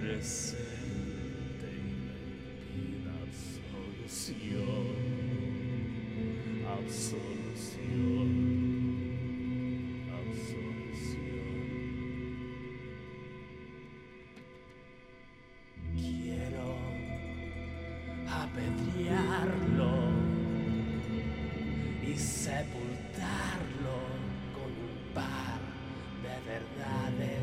presente y me absolución, absolución, absolución. Quiero apedrearlo y sepultarlo con un par de verdades.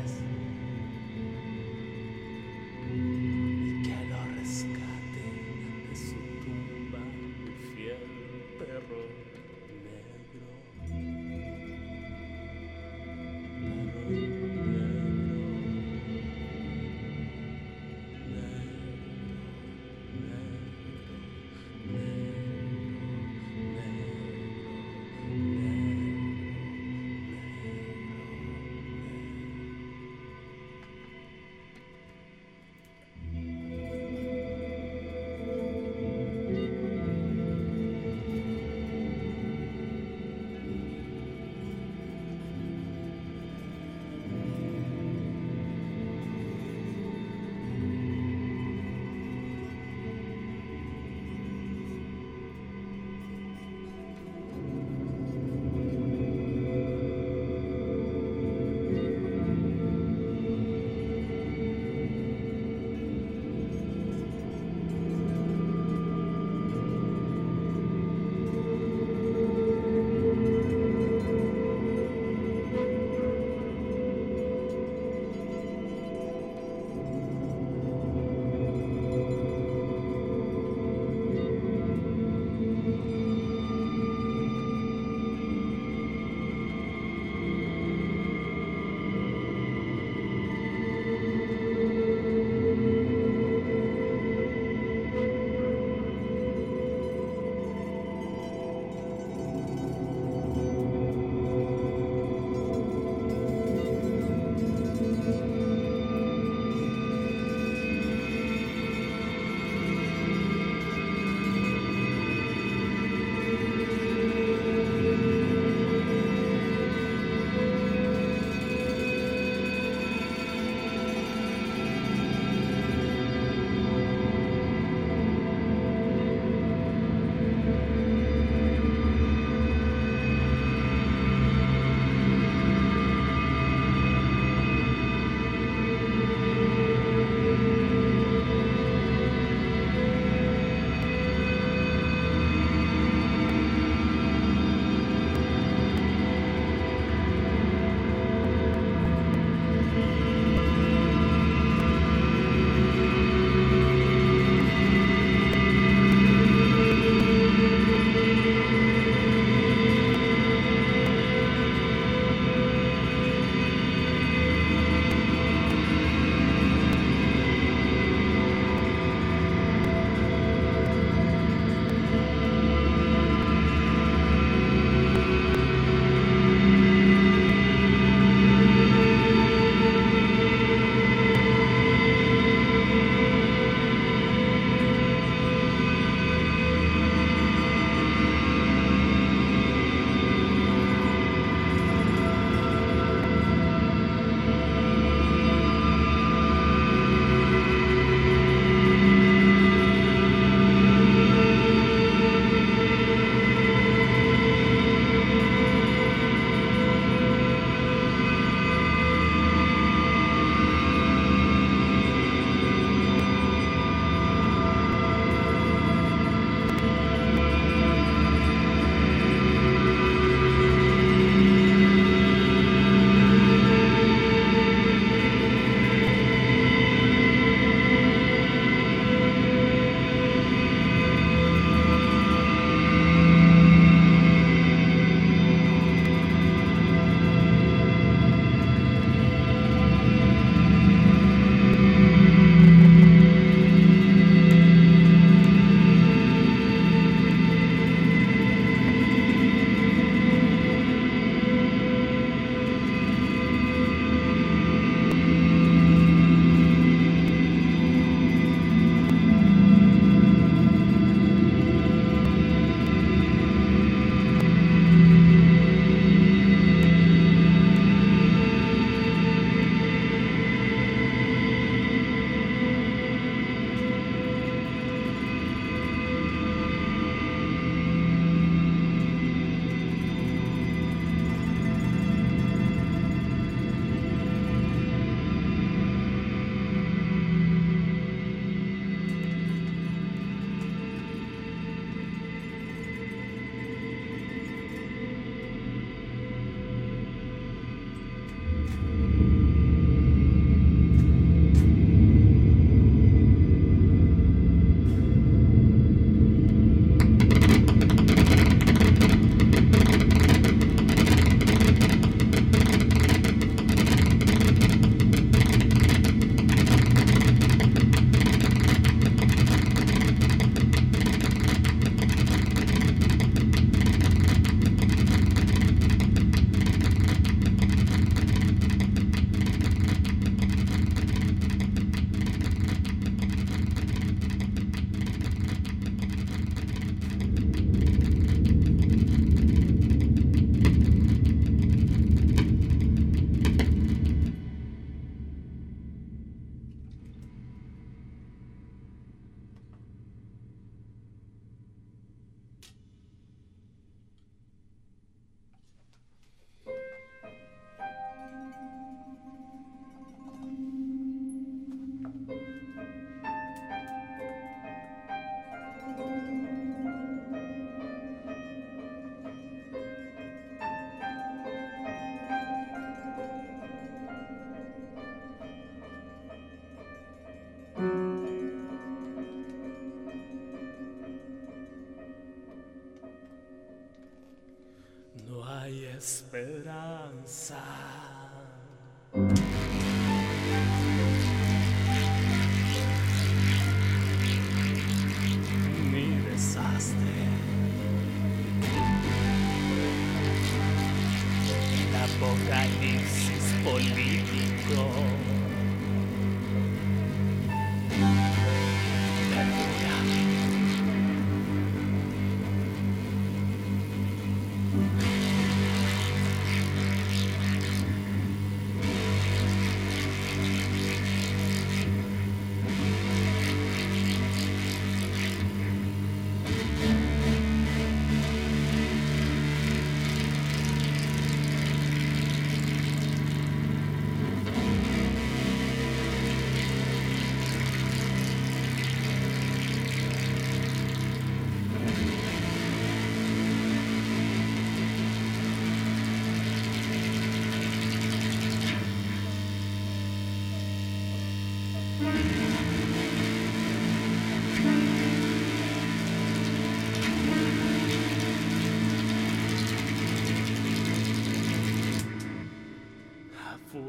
esperanza.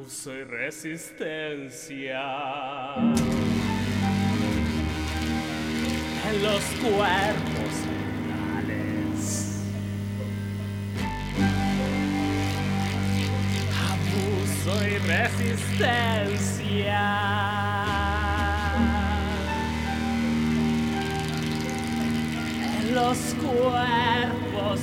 Abuso y resistencia. En los cuerpos mortales. Abuso y resistencia. En los cuerpos